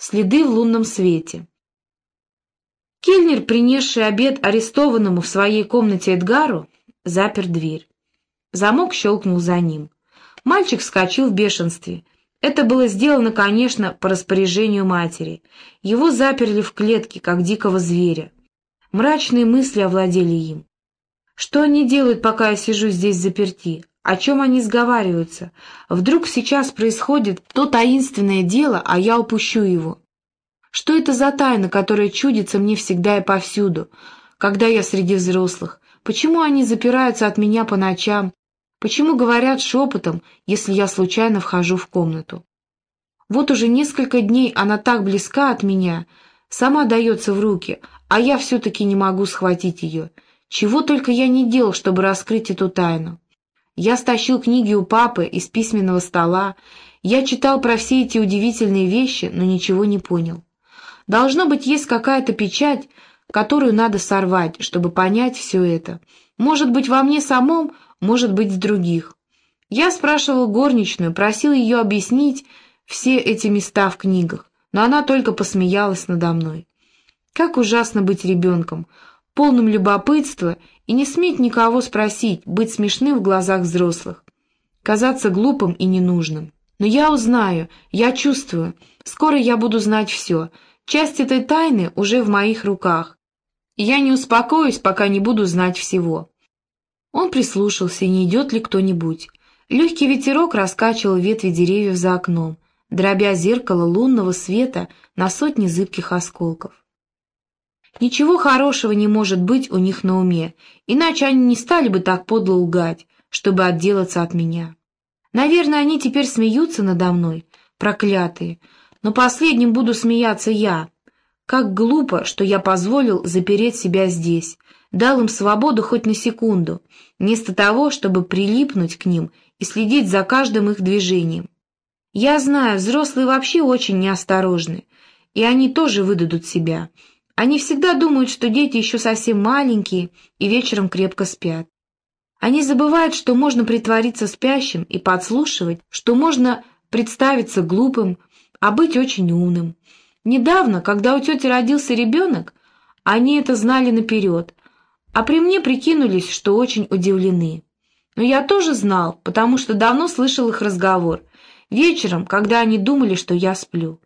Следы в лунном свете. Кельнер, принесший обед арестованному в своей комнате Эдгару, запер дверь. Замок щелкнул за ним. Мальчик вскочил в бешенстве. Это было сделано, конечно, по распоряжению матери. Его заперли в клетке, как дикого зверя. Мрачные мысли овладели им. Что они делают, пока я сижу здесь заперти? О чем они сговариваются? Вдруг сейчас происходит то таинственное дело, а я упущу его. Что это за тайна, которая чудится мне всегда и повсюду, когда я среди взрослых? Почему они запираются от меня по ночам? Почему говорят шепотом, если я случайно вхожу в комнату? Вот уже несколько дней она так близка от меня, сама дается в руки, а я все-таки не могу схватить ее. Чего только я не делал, чтобы раскрыть эту тайну. Я стащил книги у папы из письменного стола. Я читал про все эти удивительные вещи, но ничего не понял. Должно быть, есть какая-то печать, которую надо сорвать, чтобы понять все это. Может быть, во мне самом, может быть, в других. Я спрашивал горничную, просил ее объяснить все эти места в книгах, но она только посмеялась надо мной. Как ужасно быть ребенком, полным любопытства и не сметь никого спросить, быть смешным в глазах взрослых, казаться глупым и ненужным. Но я узнаю, я чувствую, скоро я буду знать все, часть этой тайны уже в моих руках, и я не успокоюсь, пока не буду знать всего. Он прислушался, не идет ли кто-нибудь. Легкий ветерок раскачивал ветви деревьев за окном, дробя зеркало лунного света на сотни зыбких осколков. Ничего хорошего не может быть у них на уме, иначе они не стали бы так подло лгать, чтобы отделаться от меня. Наверное, они теперь смеются надо мной, проклятые, но последним буду смеяться я. Как глупо, что я позволил запереть себя здесь, дал им свободу хоть на секунду, вместо того, чтобы прилипнуть к ним и следить за каждым их движением. Я знаю, взрослые вообще очень неосторожны, и они тоже выдадут себя, они всегда думают, что дети еще совсем маленькие и вечером крепко спят. Они забывают, что можно притвориться спящим и подслушивать, что можно представиться глупым, а быть очень умным. Недавно, когда у тети родился ребенок, они это знали наперед, а при мне прикинулись, что очень удивлены. Но я тоже знал, потому что давно слышал их разговор, вечером, когда они думали, что я сплю.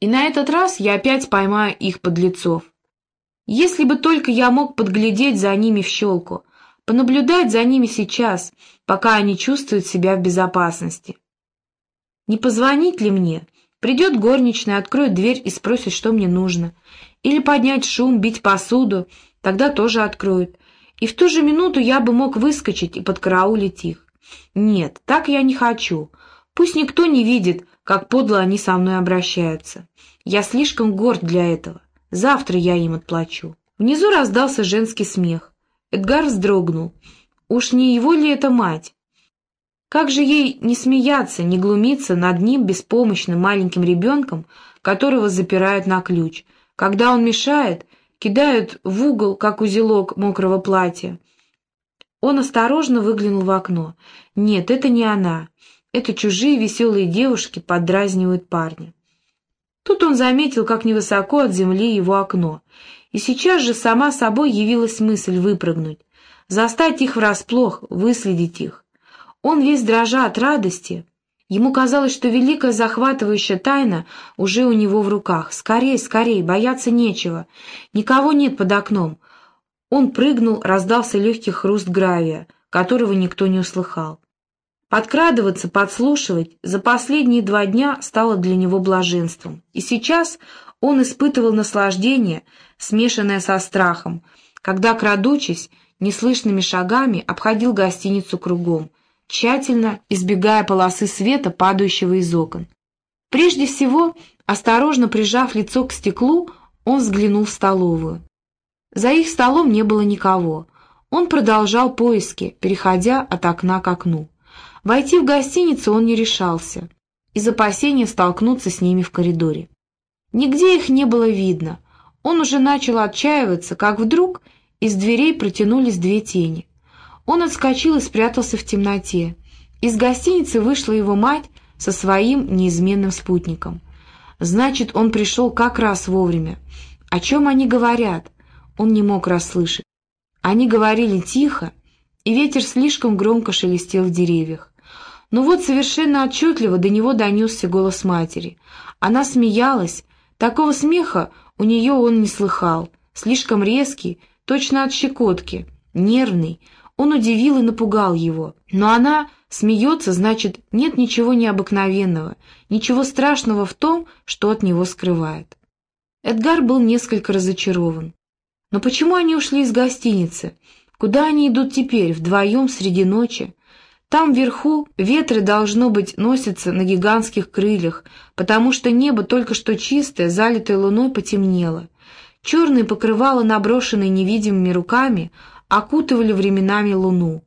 И на этот раз я опять поймаю их подлецов. Если бы только я мог подглядеть за ними в щелку, понаблюдать за ними сейчас, пока они чувствуют себя в безопасности. Не позвонить ли мне? Придет горничная, откроет дверь и спросит, что мне нужно. Или поднять шум, бить посуду, тогда тоже откроют. И в ту же минуту я бы мог выскочить и подкараулить их. Нет, так я не хочу. Пусть никто не видит, как подло они со мной обращаются. Я слишком горд для этого. Завтра я им отплачу. Внизу раздался женский смех. Эдгар вздрогнул. Уж не его ли это мать? Как же ей не смеяться, не глумиться над ним беспомощным маленьким ребенком, которого запирают на ключ, когда он мешает, кидают в угол, как узелок мокрого платья. Он осторожно выглянул в окно. Нет, это не она. Это чужие веселые девушки поддразнивают парня. Тут он заметил, как невысоко от земли его окно, и сейчас же сама собой явилась мысль выпрыгнуть, застать их врасплох, выследить их. Он весь дрожа от радости. Ему казалось, что великая захватывающая тайна уже у него в руках. Скорей, скорей, бояться нечего. Никого нет под окном. Он прыгнул, раздался легкий хруст гравия, которого никто не услыхал. Подкрадываться, подслушивать за последние два дня стало для него блаженством, и сейчас он испытывал наслаждение, смешанное со страхом, когда, крадучись, неслышными шагами обходил гостиницу кругом, тщательно избегая полосы света, падающего из окон. Прежде всего, осторожно прижав лицо к стеклу, он взглянул в столовую. За их столом не было никого. Он продолжал поиски, переходя от окна к окну. Войти в гостиницу он не решался, из опасения столкнуться с ними в коридоре. Нигде их не было видно. Он уже начал отчаиваться, как вдруг из дверей протянулись две тени. Он отскочил и спрятался в темноте. Из гостиницы вышла его мать со своим неизменным спутником. Значит, он пришел как раз вовремя. О чем они говорят? Он не мог расслышать. Они говорили тихо, и ветер слишком громко шелестел в деревьях. Но вот совершенно отчетливо до него донесся голос матери. Она смеялась. Такого смеха у нее он не слыхал. Слишком резкий, точно от щекотки, нервный. Он удивил и напугал его. Но она смеется, значит, нет ничего необыкновенного, ничего страшного в том, что от него скрывает. Эдгар был несколько разочарован. Но почему они ушли из гостиницы? Куда они идут теперь, вдвоем среди ночи? Там вверху ветры, должно быть, носятся на гигантских крыльях, потому что небо только что чистое, залитое луной, потемнело. Черные покрывала, наброшенные невидимыми руками, окутывали временами луну.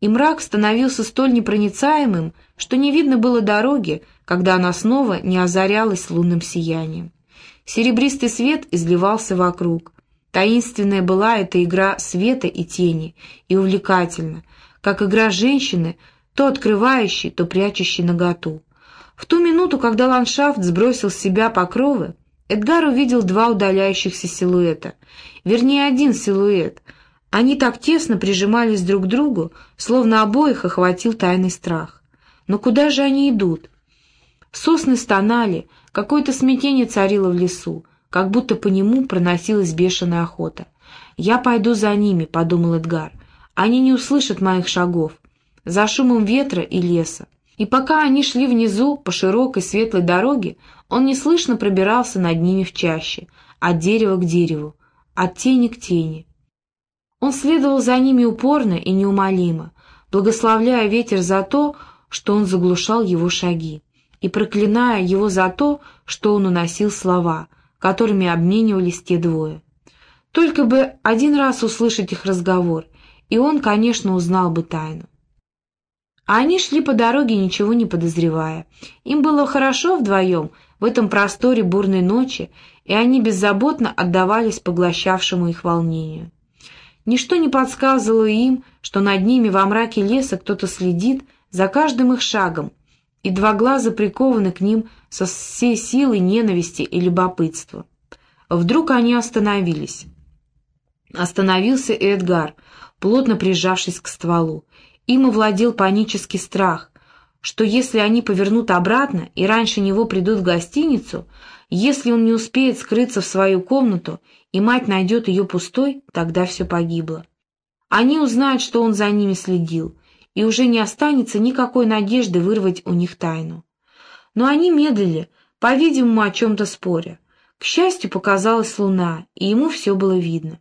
И мрак становился столь непроницаемым, что не видно было дороги, когда она снова не озарялась лунным сиянием. Серебристый свет изливался вокруг. Таинственная была эта игра света и тени, и увлекательна, как игра женщины, то открывающей, то прячущей наготу. В ту минуту, когда ландшафт сбросил с себя покровы, Эдгар увидел два удаляющихся силуэта, вернее, один силуэт. Они так тесно прижимались друг к другу, словно обоих охватил тайный страх. Но куда же они идут? Сосны стонали, какое-то смятение царило в лесу, как будто по нему проносилась бешеная охота. «Я пойду за ними», — подумал Эдгар. «Они не услышат моих шагов, за шумом ветра и леса». И пока они шли внизу по широкой светлой дороге, он неслышно пробирался над ними в чаще, от дерева к дереву, от тени к тени. Он следовал за ними упорно и неумолимо, благословляя ветер за то, что он заглушал его шаги, и проклиная его за то, что он уносил слова, которыми обменивались те двое. Только бы один раз услышать их разговор, и он, конечно, узнал бы тайну. Они шли по дороге, ничего не подозревая. Им было хорошо вдвоем в этом просторе бурной ночи, и они беззаботно отдавались поглощавшему их волнению. Ничто не подсказывало им, что над ними во мраке леса кто-то следит за каждым их шагом, и два глаза прикованы к ним со всей силой ненависти и любопытства. Вдруг они остановились. Остановился Эдгар, плотно прижавшись к стволу. Им овладел панический страх, что если они повернут обратно и раньше него придут в гостиницу, если он не успеет скрыться в свою комнату и мать найдет ее пустой, тогда все погибло. Они узнают, что он за ними следил, и уже не останется никакой надежды вырвать у них тайну. Но они медлили, по-видимому, о чем-то споря. К счастью, показалась луна, и ему все было видно.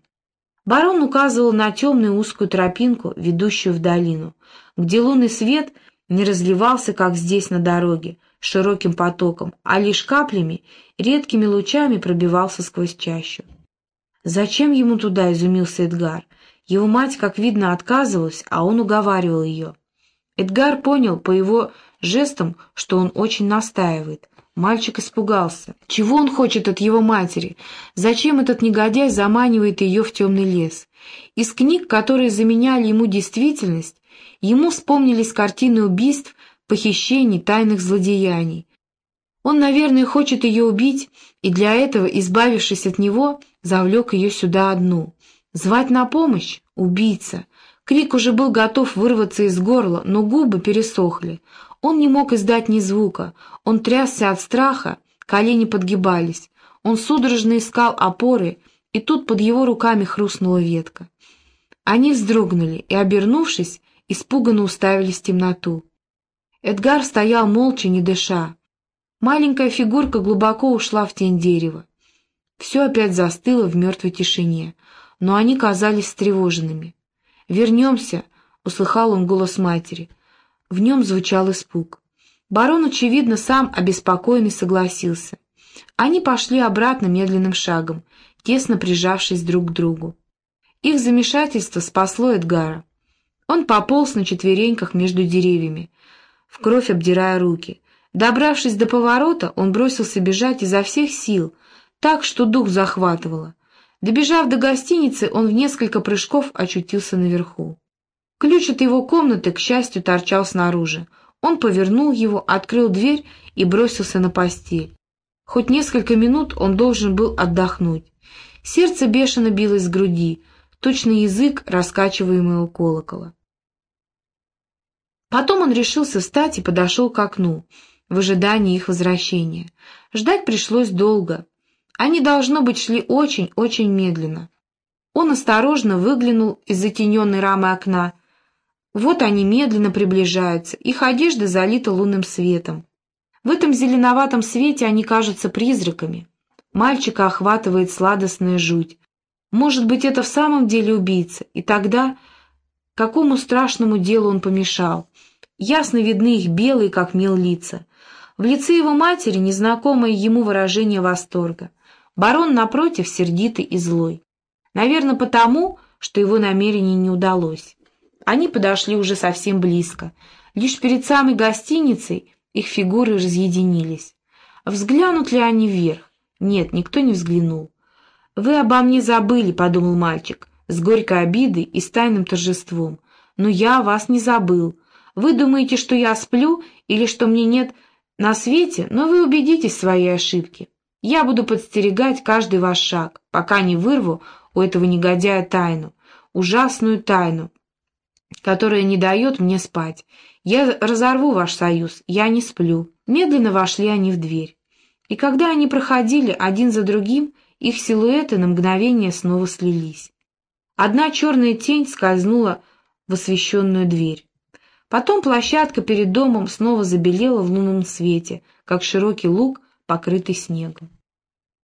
Барон указывал на темную узкую тропинку, ведущую в долину, где лунный свет не разливался, как здесь на дороге, широким потоком, а лишь каплями, редкими лучами пробивался сквозь чащу. «Зачем ему туда?» — изумился Эдгар. Его мать, как видно, отказывалась, а он уговаривал ее. Эдгар понял по его жестам, что он очень настаивает. Мальчик испугался. Чего он хочет от его матери? Зачем этот негодяй заманивает ее в темный лес? Из книг, которые заменяли ему действительность, ему вспомнились картины убийств, похищений, тайных злодеяний. Он, наверное, хочет ее убить, и для этого, избавившись от него, завлек ее сюда одну. Звать на помощь? Убийца. Крик уже был готов вырваться из горла, но губы пересохли. Он не мог издать ни звука. Он трясся от страха, колени подгибались. Он судорожно искал опоры, и тут под его руками хрустнула ветка. Они вздрогнули и, обернувшись, испуганно уставились в темноту. Эдгар стоял молча, не дыша. Маленькая фигурка глубоко ушла в тень дерева. Все опять застыло в мертвой тишине но они казались встревоженными. «Вернемся», — услыхал он голос матери. В нем звучал испуг. Барон, очевидно, сам обеспокоенный согласился. Они пошли обратно медленным шагом, тесно прижавшись друг к другу. Их замешательство спасло Эдгара. Он пополз на четвереньках между деревьями, в кровь обдирая руки. Добравшись до поворота, он бросился бежать изо всех сил, так, что дух захватывало. Добежав до гостиницы, он в несколько прыжков очутился наверху. Ключ от его комнаты, к счастью, торчал снаружи. Он повернул его, открыл дверь и бросился на постель. Хоть несколько минут он должен был отдохнуть. Сердце бешено билось в груди, точно язык раскачиваемого колокола. Потом он решился встать и подошел к окну, в ожидании их возвращения. Ждать пришлось долго. Они, должно быть, шли очень-очень медленно. Он осторожно выглянул из затененной рамы окна. Вот они медленно приближаются, их одежда залита лунным светом. В этом зеленоватом свете они кажутся призраками. Мальчика охватывает сладостная жуть. Может быть, это в самом деле убийца, и тогда какому страшному делу он помешал? Ясно видны их белые, как мел, лица. В лице его матери незнакомое ему выражение восторга. Барон, напротив, сердитый и злой. Наверное, потому, что его намерение не удалось. Они подошли уже совсем близко. Лишь перед самой гостиницей их фигуры разъединились. Взглянут ли они вверх? Нет, никто не взглянул. «Вы обо мне забыли», — подумал мальчик, с горькой обидой и с тайным торжеством. «Но я вас не забыл. Вы думаете, что я сплю или что мне нет на свете, но вы убедитесь в своей ошибке. Я буду подстерегать каждый ваш шаг, пока не вырву у этого негодяя тайну, ужасную тайну, которая не дает мне спать. Я разорву ваш союз, я не сплю». Медленно вошли они в дверь. И когда они проходили один за другим, их силуэты на мгновение снова слились. Одна черная тень скользнула в освещенную дверь. Потом площадка перед домом снова забелела в лунном свете, как широкий луг, покрытый снегом.